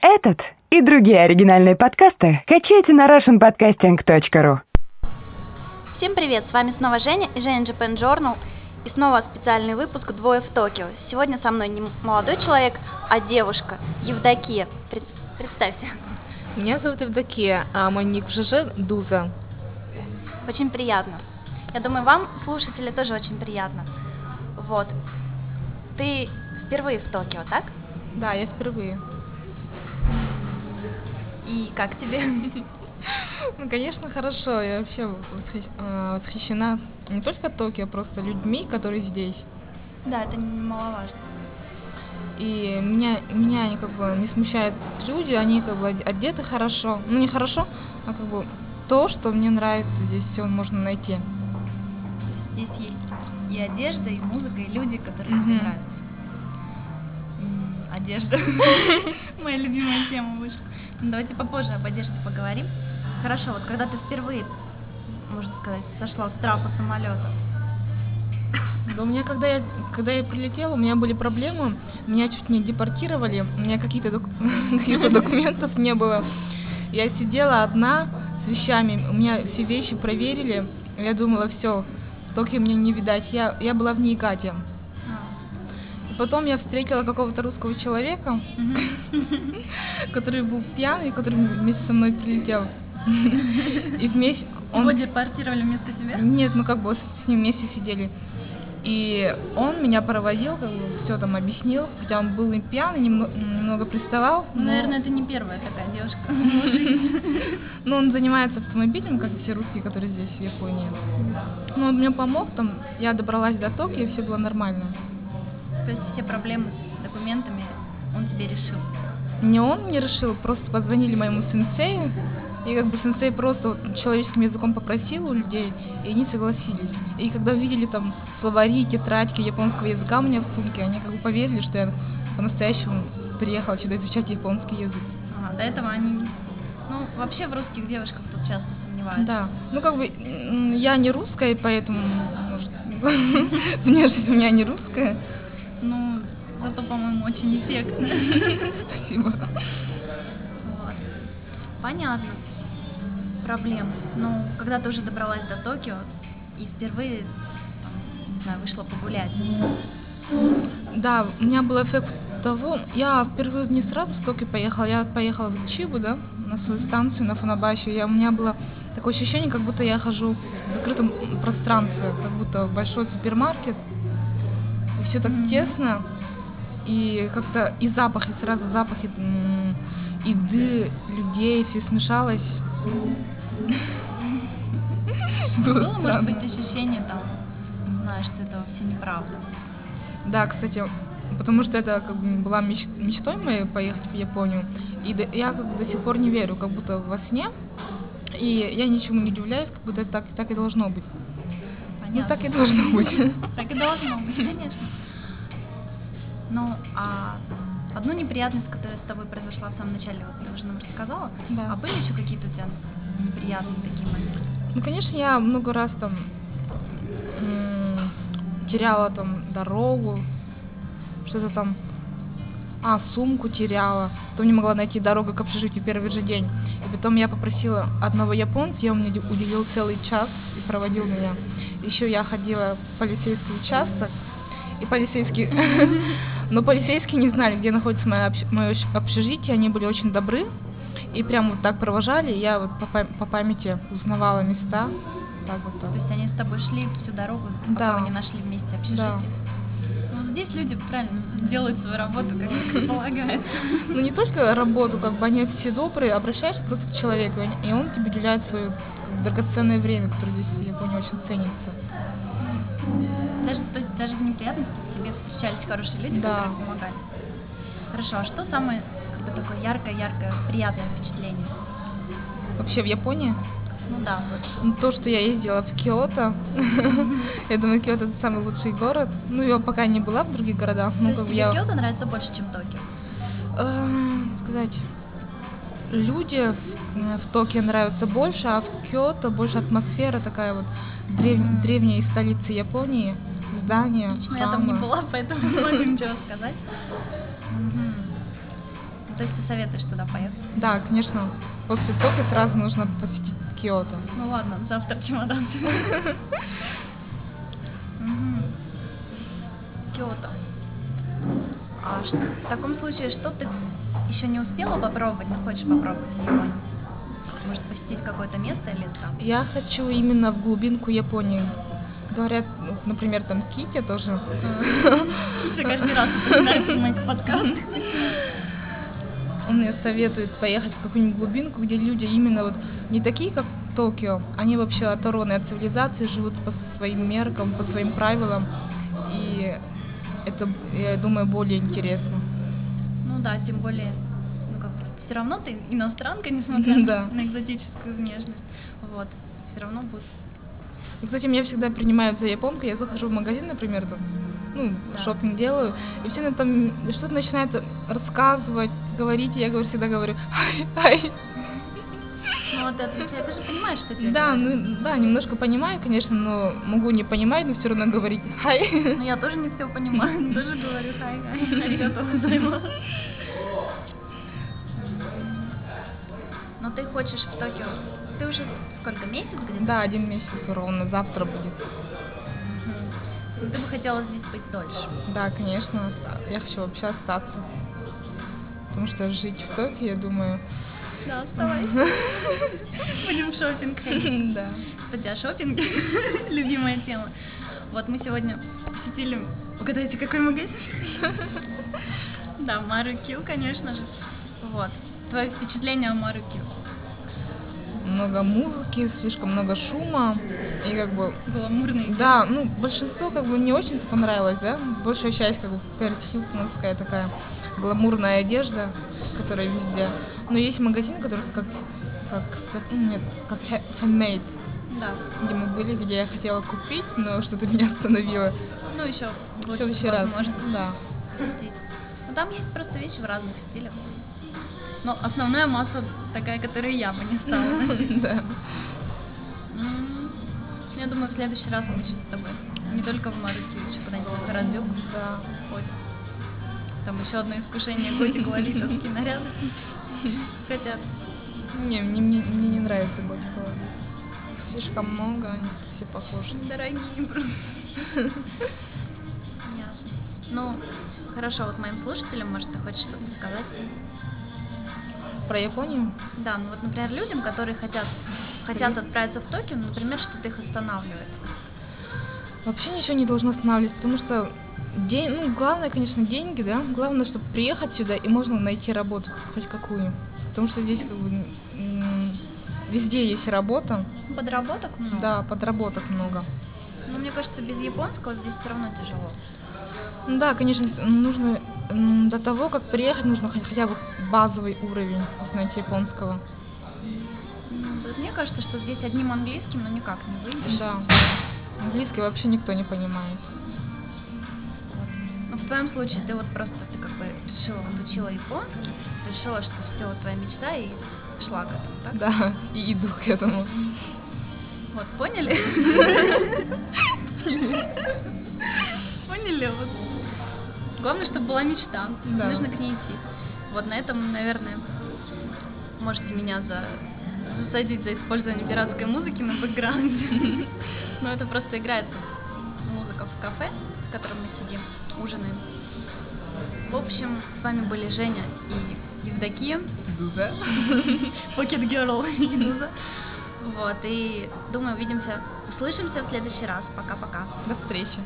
Этот и другие оригинальные подкасты качайте на russianpodcasting.ru Всем привет, с вами снова Женя и Женя Japan Journal. И снова специальный выпуск «Двое в Токио». Сегодня со мной не молодой человек, а девушка, Евдокия. Пред- Представься. Меня зовут Евдокия, а мой ник в ЖЖ Дуза. Очень приятно. Я думаю, вам, слушатели, тоже очень приятно. Вот. Ты впервые в Токио, так? Да, я впервые. И как тебе? Ну, конечно, хорошо. Я вообще э, восхищена не только Токио, а просто людьми, которые здесь. Да, это немаловажно. И меня, меня они как бы не смущают люди, они как бы оде- одеты хорошо. Ну, не хорошо, а как бы то, что мне нравится, здесь все можно найти. Здесь есть и одежда, и музыка, и люди, которые тебе Мгм. нравятся. Одежда. Моя любимая тема вышла. Давайте попозже об одежде поговорим. Хорошо, вот когда ты впервые, можно сказать, сошла с трапа самолета, Да у меня, когда я, когда я прилетела, у меня были проблемы, меня чуть не депортировали, у меня какие-то док- каких-то документов не было. Я сидела одна с вещами, у меня все вещи проверили, я думала, все, в Токио мне не видать, я, я была в Ниигате. Потом я встретила какого-то русского человека, который был пьяный, который вместе со мной прилетел. И вместе... его депортировали вместо тебя? Нет, ну как бы с, ним вместе сидели. И он меня проводил, как бы все там объяснил, хотя он был и пьяный, немного, немного приставал. Ну, но- наверное, это не первая такая девушка в его жизни. Но он занимается автомобилем, как и все русские, которые здесь, в Японии. Ну, он мне помог, там, я добралась до Токио, и все было нормально. То есть все проблемы с документами он тебе решил. Не он мне решил, просто позвонили моему сенсею, и как бы сенсей просто вот человеческим языком попросил у людей, и они согласились. И когда увидели там словари, тетрадки японского языка у меня в сумке, они как бы поверили, что я по-настоящему приехала сюда изучать японский язык. Ага, до этого они... Ну, вообще в русских девушках тут часто сомневаются. Да, ну как бы я не русская, поэтому, может, внешность у меня не русская. Зато, по-моему, очень эффектно. Спасибо. Вот. Понятно. Проблемы. Ну, когда ты уже добралась до Токио и впервые, там, не знаю, вышла погулять. Да, у меня был эффект того, я впервые не сразу в Токио поехала, я поехала в Чибу, да, на свою станцию, на Фунабашу. Я, у меня было такое ощущение, как будто я хожу в закрытом пространстве, как будто большой супермаркет. И все так тесно, и как-то и запахи, сразу запахи м, еды, людей, все смешалось. Было Было, может быть, ощущение там, не знаю, что это все неправда. Да, кстати, потому что это как бы была меч- мечтой моей поехать в Японию. И до- я как бы до сих пор не верю, как будто во сне. И я ничему не удивляюсь, как будто это так, так и должно быть. Ну, Понятно. так и должно быть. Так и должно быть, конечно. Ну, а одну неприятность, которая с тобой произошла в самом начале, вот ты уже нам рассказала. Да. А были еще какие-то у тебя неприятные такие моменты? Ну, конечно, я много раз там теряла там дорогу, что-то там, а, сумку теряла, потом не могла найти дорогу к общежитию первый же день. И потом я попросила одного японца, и он мне уделил целый час и проводил меня. Еще я ходила в полицейский участок, и полицейские... Но полицейские не знали, где находится мое, мое общежитие, они были очень добры, и прям вот так провожали, я вот по, по памяти узнавала места. Так вот так. То есть они с тобой шли всю дорогу, пока Да. вы не нашли вместе общежитие? Ну, здесь люди правильно делают свою работу, как, полагается. Ну не только работу, как бы они все добрые, обращаешься просто к человеку, и он- тебе уделяет свое драгоценное время, которое здесь в Японии очень ценится. Даже, то есть даже в неприятностях тебе встречались хорошие люди, Да. которые помогали. Хорошо, а что самое как бы такое яркое-яркое приятное впечатление? Вообще в Японии Ну да, вот. ну, то, что я ездила в Киото, я думаю, Киото это самый лучший город. Ну, я пока не была в других городах. То есть тебе Киото нравится больше, чем Токио? э, сказать, люди в, э, в Токио нравятся больше, а в Киото больше атмосфера такая вот древ- древняя столица Японии, здания, Лично я там не была, поэтому не могу ничего сказать. То есть ты советуешь туда поехать? Да, конечно. После Токио сразу нужно посетить Киото. Ну ладно, завтра чемодан. Киото. А в таком случае, что ты еще не успела попробовать, но хочешь попробовать в Японии? Может, посетить какое-то место или страну? Я хочу именно в глубинку Японии. Говорят, ну, например, там Кити тоже. Китя каждый раз упоминается в моих подкастах. Он мне советует поехать в какую-нибудь глубинку, где люди именно вот не такие, как Токио, они вообще оторваны от цивилизации, живут по своим меркам, по своим правилам. И это, я думаю, более интересно. Ну да, тем более, ну как все равно ты иностранка, несмотря на- Да. на экзотическую внешность. Вот, все равно будет. И, кстати, меня всегда принимают за японку. Я захожу в магазин, например, там, ну, Да. шопинг делаю, и все на там что-то начинают рассказывать, говорить, и я говорю, всегда говорю, ай, ай. Ну вот это, ты, же понимаешь, что тебе Да, говорят. ну, да, немножко понимаю, конечно, но могу не понимать, но все равно говорить, ай. Ну я тоже не все понимаю, тоже говорю хай, хай, Но ты хочешь в Токио, ты уже сколько, месяц где-то? Да, один месяц ровно, завтра будет. Ты бы хотела здесь быть дольше. Да, конечно, я хочу вообще остаться. Потому что жить в Токио, я думаю, Да, оставайся. Будем в шопинг ходить. да. Кстати, о шопинге. Любимая тема. Вот мы сегодня посетили, угадайте, какой магазин? Да, Марукю, конечно же. Вот. Твое впечатление о Марукю? Много музыки, слишком много шума, и как бы Гламурный. Да, ну, большинство как бы не очень понравилось, да? Большая часть как бы Пэрис Хилтоновская такая гламурная одежда, которая везде. Но есть магазин, который как, как, ну, нет, как handmade, Да. где мы были, где я хотела купить, но что-то меня остановило. Ну, еще В следующий раз. Да. посетить. Ну, там есть просто вещи в разных стилях. Но основная масса такая, которую я бы не стала носить. Да. М, Я думаю, в следующий раз мы еще с тобой не только в Марукю, еще куда-нибудь на Харадзюку Да. сходим. Там еще одно искушение готик лолитовские наряды. Хотя, Не, мне, мне, мне не нравится готика. Слишком много, они все похожи. дорогие просто. Ясно. Ну, хорошо, вот моим слушателям, может, ты хочешь что-то сказать? Про Японию? Да, ну вот, например, людям, которые хотят, хотят отправиться в Токио, ну, например, что-то их останавливает. Вообще ничего не должно останавливать, потому что день, ну, главное, конечно, деньги, да. Главное, чтобы приехать сюда и можно найти работу, хоть какую. Потому что здесь как бы везде есть работа, Подработок много. да, подработок много. Но мне кажется, без японского здесь все равно тяжело. Ну да, конечно, нужно до того, как приехать, нужно хотя бы базовый уровень знать японского. Ну, Мне кажется, что здесь одним английским, ну никак не выйдешь. Да. Английский вообще никто не понимает. Ну, в твоем случае ты вот просто ты как бы решила, вот учила японский, решила, что все твоя мечта и шла к этому, так? Да, и иду к этому. Вот, поняли? Поняли? Вот. Главное, чтобы была мечта. Да. Нужно к ней идти. Вот на этом, наверное, можете меня за... засадить за использование пиратской музыки на бэкграунде. Но это просто играет музыка в кафе, в котором мы сидим, ужинаем. В общем, с вами были Женя и Евдокия. Дуза. Pocket Girl и Нуза. Вот, и думаю, увидимся, услышимся в следующий раз. Пока-пока. До встречи.